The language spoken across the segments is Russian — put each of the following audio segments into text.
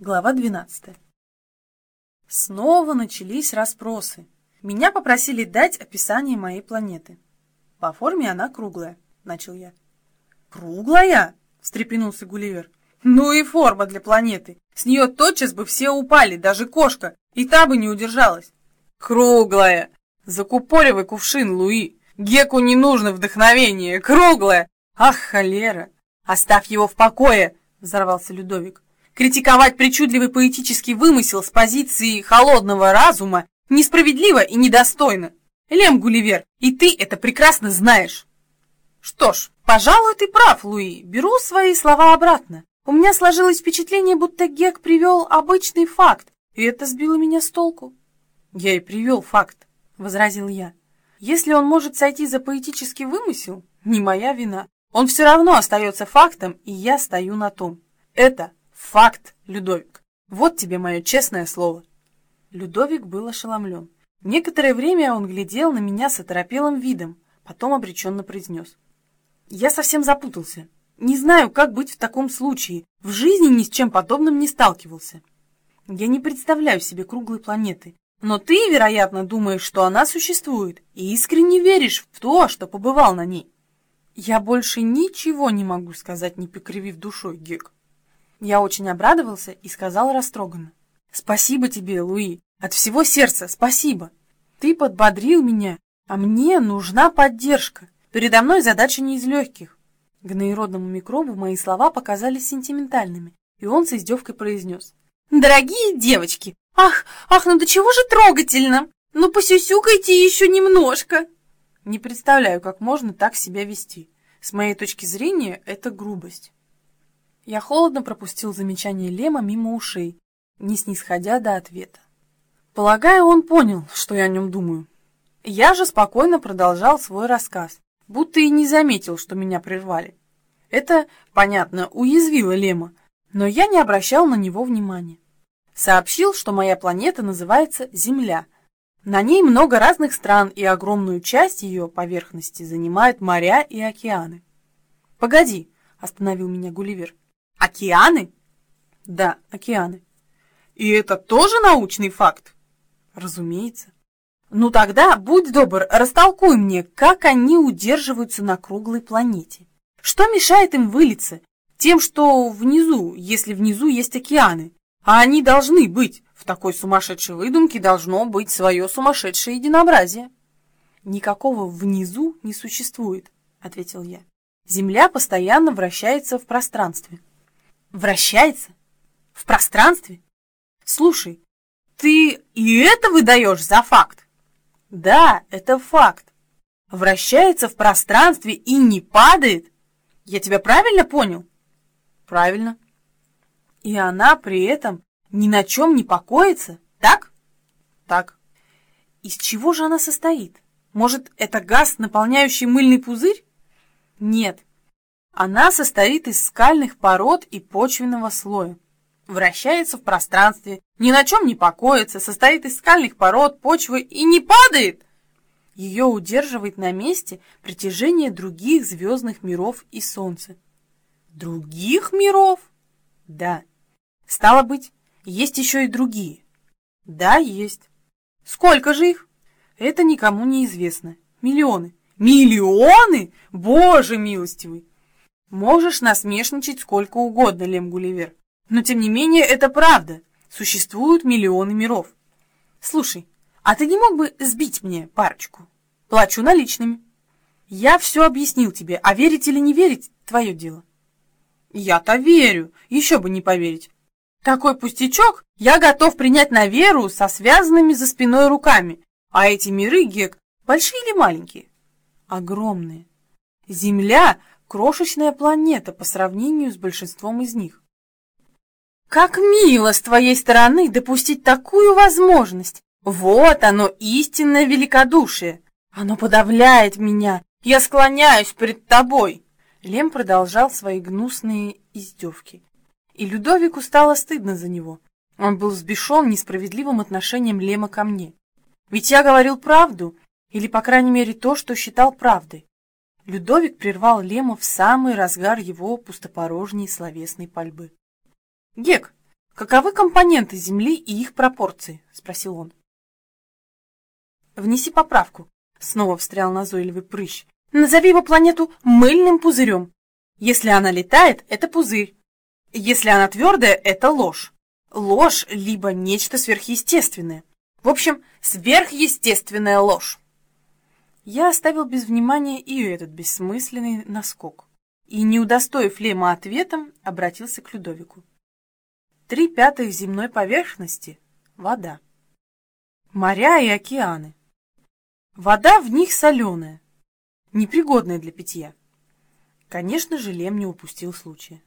Глава 12. Снова начались расспросы. Меня попросили дать описание моей планеты. По форме она круглая, начал я. Круглая? встрепенулся Гулливер. Ну и форма для планеты. С нее тотчас бы все упали, даже кошка, и та бы не удержалась. Круглая! Закупоривай кувшин, Луи. Геку не нужно вдохновение. Круглая! Ах, холера! Оставь его в покое, взорвался Людовик. Критиковать причудливый поэтический вымысел с позиции холодного разума несправедливо и недостойно. Лем Гулливер, и ты это прекрасно знаешь. Что ж, пожалуй, ты прав, Луи. Беру свои слова обратно. У меня сложилось впечатление, будто Гек привел обычный факт, и это сбило меня с толку. Я и привел факт, возразил я. Если он может сойти за поэтический вымысел, не моя вина. Он все равно остается фактом, и я стою на том. Это Факт, Людовик. Вот тебе мое честное слово. Людовик был ошеломлен. Некоторое время он глядел на меня с оторопелым видом, потом обреченно произнес. Я совсем запутался. Не знаю, как быть в таком случае. В жизни ни с чем подобным не сталкивался. Я не представляю себе круглой планеты. Но ты, вероятно, думаешь, что она существует, и искренне веришь в то, что побывал на ней. Я больше ничего не могу сказать, не покривив душой, Гек. Я очень обрадовался и сказал растроганно. «Спасибо тебе, Луи, от всего сердца спасибо. Ты подбодрил меня, а мне нужна поддержка. Передо мной задача не из легких». Гноиродному микробу мои слова показались сентиментальными, и он с издевкой произнес. «Дорогие девочки! Ах, ах, ну до чего же трогательно! Ну посюсюкайте еще немножко!» Не представляю, как можно так себя вести. С моей точки зрения, это грубость. Я холодно пропустил замечание Лема мимо ушей, не снисходя до ответа. Полагаю, он понял, что я о нем думаю. Я же спокойно продолжал свой рассказ, будто и не заметил, что меня прервали. Это, понятно, уязвило Лема, но я не обращал на него внимания. Сообщил, что моя планета называется Земля. На ней много разных стран, и огромную часть ее поверхности занимают моря и океаны. «Погоди», — остановил меня Гулливер, Океаны? Да, океаны. И это тоже научный факт? Разумеется. Ну тогда, будь добр, растолкуй мне, как они удерживаются на круглой планете. Что мешает им вылиться? Тем, что внизу, если внизу есть океаны. А они должны быть. В такой сумасшедшей выдумке должно быть свое сумасшедшее единообразие. Никакого внизу не существует, ответил я. Земля постоянно вращается в пространстве. Вращается? В пространстве? Слушай, ты и это выдаешь за факт? Да, это факт. Вращается в пространстве и не падает? Я тебя правильно понял? Правильно. И она при этом ни на чем не покоится, так? Так. Из чего же она состоит? Может, это газ, наполняющий мыльный пузырь? Нет, она состоит из скальных пород и почвенного слоя. Вращается в пространстве, ни на чем не покоится, состоит из скальных пород, почвы и не падает. Ее удерживает на месте притяжение других звездных миров и Солнца. Других миров? Да. Стало быть, есть еще и другие. Да, есть. Сколько же их? Это никому не известно. Миллионы. Миллионы? Боже милостивый! Можешь насмешничать сколько угодно, Лем Гулливер. Но тем не менее это правда. Существуют миллионы миров. Слушай, а ты не мог бы сбить мне парочку? Плачу наличными. Я все объяснил тебе, а верить или не верить – твое дело. Я-то верю, еще бы не поверить. Такой пустячок я готов принять на веру со связанными за спиной руками. А эти миры, Гек, большие или маленькие? Огромные. Земля крошечная планета по сравнению с большинством из них. Как мило с твоей стороны допустить такую возможность! Вот оно, истинное великодушие! Оно подавляет меня! Я склоняюсь перед тобой!» Лем продолжал свои гнусные издевки. И Людовику стало стыдно за него. Он был взбешен несправедливым отношением Лема ко мне. Ведь я говорил правду, или, по крайней мере, то, что считал правдой. Людовик прервал Лема в самый разгар его пустопорожней словесной пальбы. «Гек, каковы компоненты Земли и их пропорции?» — спросил он. «Внеси поправку», — снова встрял назойливый прыщ. «Назови его планету мыльным пузырем. Если она летает, это пузырь. Если она твердая, это ложь. Ложь, либо нечто сверхъестественное. В общем, сверхъестественная ложь». Я оставил без внимания и этот бессмысленный наскок. И, не удостоив Лема ответом, обратился к Людовику. Три пятых земной поверхности — вода. Моря и океаны. Вода в них соленая, непригодная для питья. Конечно же, Лем не упустил случая.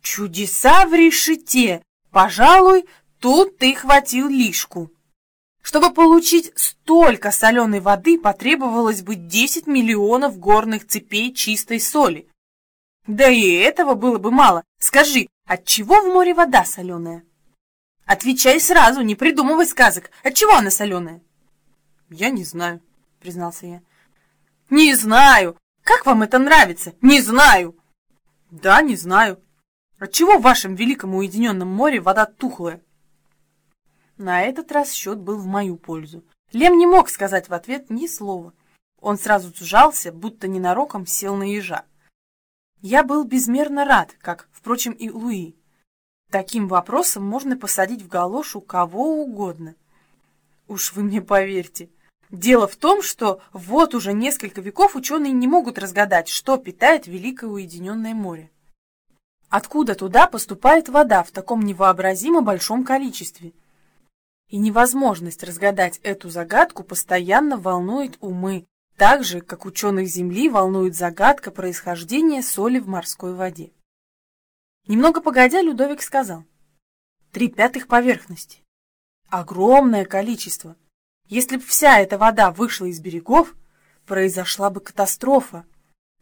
Чудеса в решете! Пожалуй, тут ты хватил лишку. Чтобы получить столько соленой воды, потребовалось бы 10 миллионов горных цепей чистой соли. Да и этого было бы мало. Скажи, отчего в море вода соленая? Отвечай сразу, не придумывай сказок. Отчего она соленая? Я не знаю, признался я. Не знаю. Как вам это нравится? Не знаю. Да, не знаю. Отчего в вашем великом уединенном море вода тухлая? На этот раз счет был в мою пользу. Лем не мог сказать в ответ ни слова. Он сразу сжался, будто ненароком сел на ежа. Я был безмерно рад, как, впрочем, и Луи. Таким вопросом можно посадить в галошу кого угодно. Уж вы мне поверьте. Дело в том, что вот уже несколько веков ученые не могут разгадать, что питает Великое Уединенное море. Откуда туда поступает вода в таком невообразимо большом количестве? И невозможность разгадать эту загадку постоянно волнует умы, так же, как ученых Земли волнует загадка происхождения соли в морской воде. Немного погодя, Людовик сказал. Три пятых поверхности. Огромное количество. Если бы вся эта вода вышла из берегов, произошла бы катастрофа,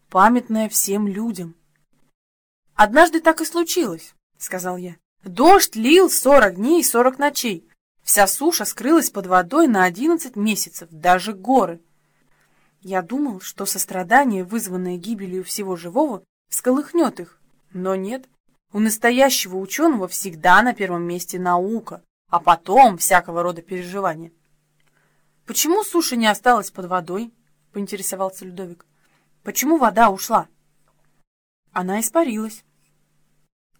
памятная всем людям. Однажды так и случилось, сказал я. Дождь лил сорок дней и сорок ночей. Вся суша скрылась под водой на одиннадцать месяцев, даже горы. Я думал, что сострадание, вызванное гибелью всего живого, всколыхнет их. Но нет. У настоящего ученого всегда на первом месте наука, а потом всякого рода переживания. «Почему суша не осталась под водой?» — поинтересовался Людовик. «Почему вода ушла?» Она испарилась.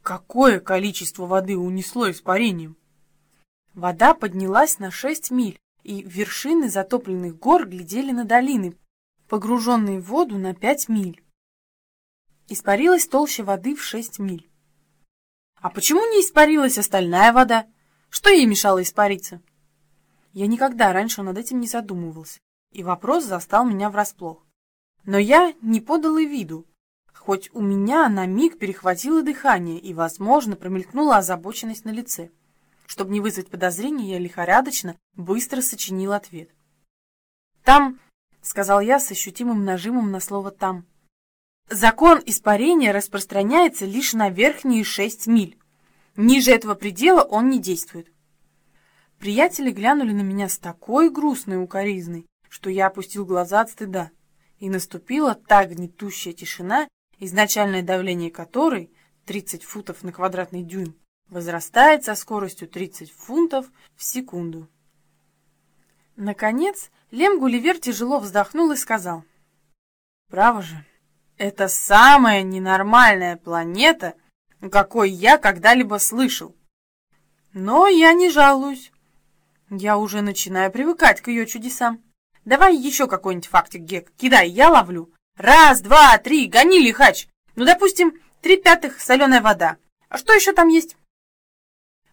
Какое количество воды унесло испарением? Вода поднялась на шесть миль, и вершины затопленных гор глядели на долины, погруженные в воду на пять миль. Испарилась толще воды в шесть миль. А почему не испарилась остальная вода? Что ей мешало испариться? Я никогда раньше над этим не задумывался, и вопрос застал меня врасплох. Но я не подал и виду, хоть у меня на миг перехватило дыхание и, возможно, промелькнула озабоченность на лице. Чтобы не вызвать подозрений, я лихорадочно, быстро сочинил ответ. Там — сказал я с ощутимым нажимом на слово «там». Закон испарения распространяется лишь на верхние шесть миль. Ниже этого предела он не действует. Приятели глянули на меня с такой грустной укоризной, что я опустил глаза от стыда, и наступила та гнетущая тишина, изначальное давление которой, 30 футов на квадратный дюйм, возрастает со скоростью 30 фунтов в секунду. Наконец, Лем Гулливер тяжело вздохнул и сказал. «Право же, это самая ненормальная планета, какой я когда-либо слышал. Но я не жалуюсь. Я уже начинаю привыкать к ее чудесам. Давай еще какой-нибудь фактик, Гек. Кидай, я ловлю. Раз, два, три, гони, лихач. Ну, допустим, три пятых соленая вода. А что еще там есть?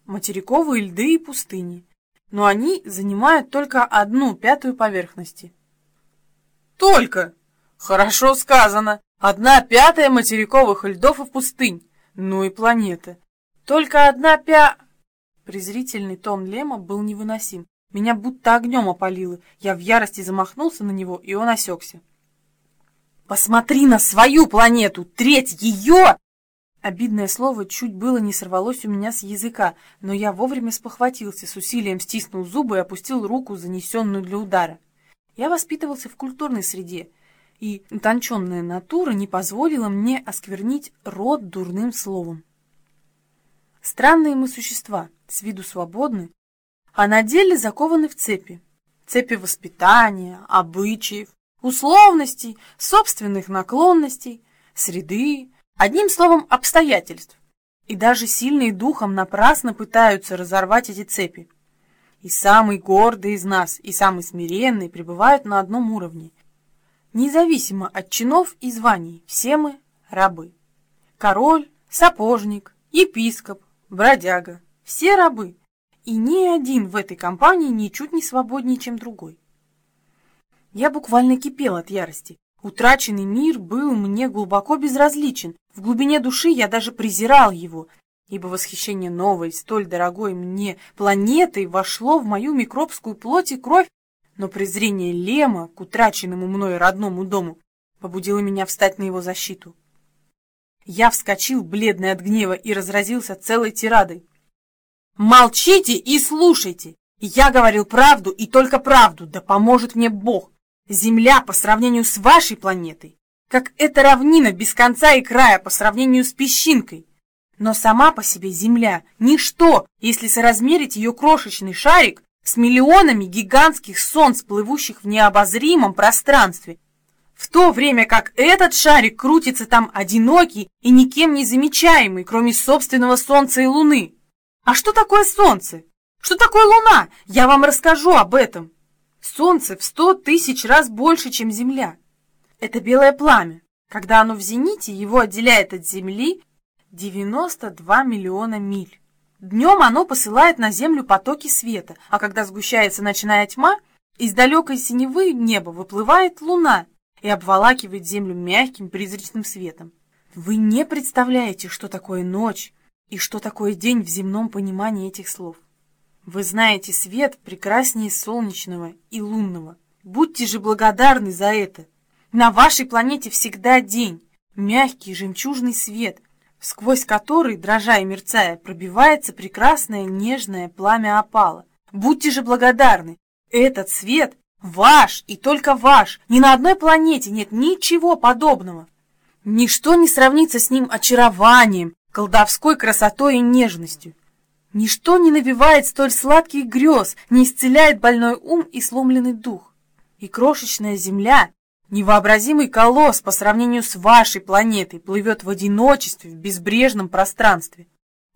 Материковые льды и пустыни но они занимают только одну пятую поверхности. Только! Хорошо сказано! Одна пятая материковых льдов и пустынь. Ну и планеты. Только одна пя... Презрительный тон Лема был невыносим. Меня будто огнем опалило. Я в ярости замахнулся на него, и он осекся. «Посмотри на свою планету! Треть ее Обидное слово чуть было не сорвалось у меня с языка, но я вовремя спохватился, с усилием стиснул зубы и опустил руку, занесенную для удара. Я воспитывался в культурной среде, и утонченная натура не позволила мне осквернить рот дурным словом. Странные мы существа, с виду свободны, а на деле закованы в цепи. Цепи воспитания, обычаев, условностей, собственных наклонностей, среды, одним словом, обстоятельств. И даже сильные духом напрасно пытаются разорвать эти цепи. И самый гордый из нас, и самый смиренный пребывают на одном уровне. Независимо от чинов и званий, все мы рабы. Король, сапожник, епископ, бродяга – все рабы, и ни один в этой компании ничуть не свободнее, чем другой. Я буквально кипел от ярости. Утраченный мир был мне глубоко безразличен. В глубине души я даже презирал его, ибо восхищение новой, столь дорогой мне планетой вошло в мою микробскую плоть и кровь, но презрение Лема к утраченному мной родному дому побудило меня встать на его защиту. Я вскочил, бледный от гнева, и разразился целой тирадой. «Молчите и слушайте! Я говорил правду и только правду, да поможет мне Бог! Земля по сравнению с вашей планетой, как эта равнина без конца и края по сравнению с песчинкой. Но сама по себе Земля – ничто, если соразмерить ее крошечный шарик с миллионами гигантских солнц, плывущих в необозримом пространстве, в то время как этот шарик крутится там одинокий и никем не замечаемый, кроме собственного Солнца и Луны. А что такое Солнце? Что такое Луна? Я вам расскажу об этом. Солнце в сто тысяч раз больше, чем Земля. Это белое пламя. Когда оно в зените, его отделяет от Земли 92 миллиона миль. Днем оно посылает на Землю потоки света, а когда сгущается ночная тьма, из далекой синевы неба выплывает Луна и обволакивает Землю мягким призрачным светом. Вы не представляете, что такое ночь и что такое день в земном понимании этих слов. Вы знаете свет прекраснее солнечного и лунного. Будьте же благодарны за это. На вашей планете всегда день, мягкий жемчужный свет, сквозь который, дрожа и мерцая, пробивается прекрасное нежное пламя опала. Будьте же благодарны. Этот свет ваш и только ваш. Ни на одной планете нет ничего подобного. Ничто не сравнится с ним очарованием, колдовской красотой и нежностью. Ничто не навевает столь сладких грез, не исцеляет больной ум и сломленный дух. И крошечная земля, невообразимый колосс по сравнению с вашей планетой, плывет в одиночестве в безбрежном пространстве.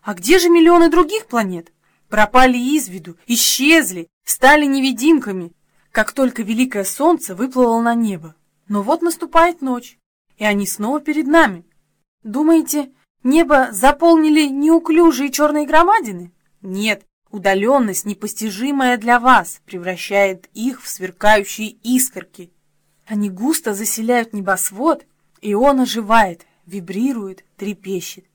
А где же миллионы других планет? Пропали из виду, исчезли, стали невидимками, как только великое солнце выплыло на небо. Но вот наступает ночь, и они снова перед нами. Думаете, Небо заполнили неуклюжие черные громадины? Нет, удаленность, непостижимая для вас, превращает их в сверкающие искорки. Они густо заселяют небосвод, и он оживает, вибрирует, трепещет.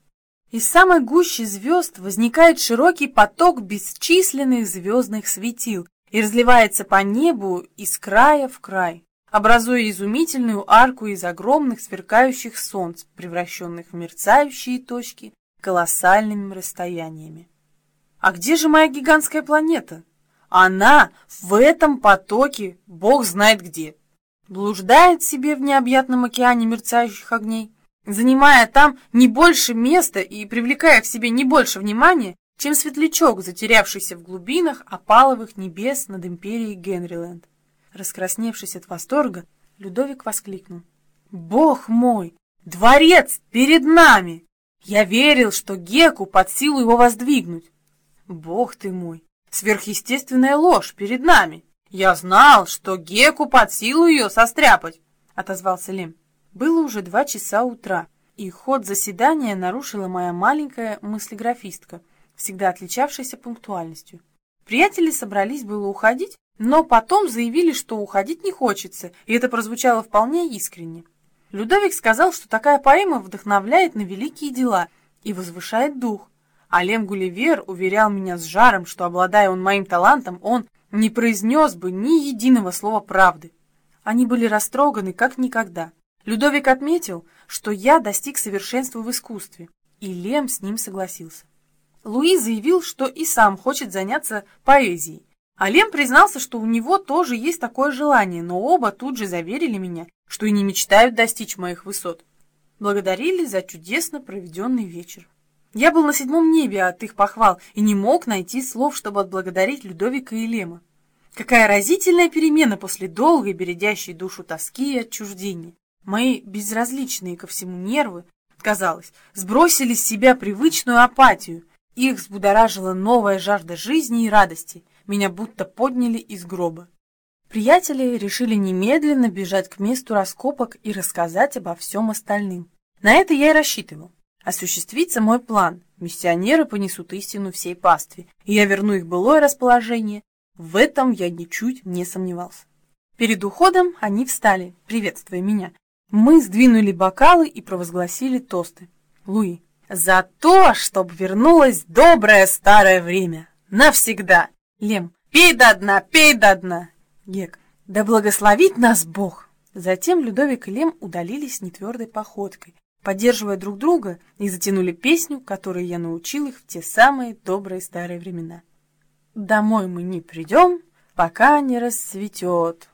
Из самой гущи звезд возникает широкий поток бесчисленных звездных светил и разливается по небу из края в край образуя изумительную арку из огромных сверкающих солнц, превращенных в мерцающие точки колоссальными расстояниями. А где же моя гигантская планета? Она в этом потоке, бог знает где. Блуждает себе в необъятном океане мерцающих огней, занимая там не больше места и привлекая к себе не больше внимания, чем светлячок, затерявшийся в глубинах опаловых небес над империей Генриленд. Раскрасневшись от восторга, Людовик воскликнул. «Бог мой! Дворец перед нами! Я верил, что Геку под силу его воздвигнуть. Бог ты мой! Сверхъестественная ложь перед нами! Я знал, что Геку под силу ее состряпать!» — отозвался Лем. Было уже два часа утра, и ход заседания нарушила моя маленькая мыслеграфистка, всегда отличавшаяся пунктуальностью. Приятели собрались было уходить, но потом заявили, что уходить не хочется, и это прозвучало вполне искренне. Людовик сказал, что такая поэма вдохновляет на великие дела и возвышает дух. А Лем Гулливер уверял меня с жаром, что, обладая он моим талантом, он не произнес бы ни единого слова правды. Они были растроганы как никогда. Людовик отметил, что я достиг совершенства в искусстве, и Лем с ним согласился. Луи заявил, что и сам хочет заняться поэзией, Алем признался, что у него тоже есть такое желание, но оба тут же заверили меня, что и не мечтают достичь моих высот. Благодарили за чудесно проведенный вечер. Я был на седьмом небе от их похвал и не мог найти слов, чтобы отблагодарить Людовика и Лема. Какая разительная перемена после долгой, бередящей душу тоски и отчуждения. Мои безразличные ко всему нервы, казалось, сбросили с себя привычную апатию. Их взбудоражила новая жажда жизни и радости. Меня будто подняли из гроба. Приятели решили немедленно бежать к месту раскопок и рассказать обо всем остальным. На это я и рассчитывал. Осуществится мой план. Миссионеры понесут истину всей пастве, и я верну их былое расположение. В этом я ничуть не сомневался. Перед уходом они встали, приветствуя меня. Мы сдвинули бокалы и провозгласили тосты. Луи. За то, чтобы вернулось доброе старое время. Навсегда. Лем. Пей до дна, пей до дна. Гек. Да благословит нас Бог. Затем Людовик и Лем удалились нетвердой походкой, поддерживая друг друга, и затянули песню, которой я научил их в те самые добрые старые времена. Домой мы не придем, пока не расцветет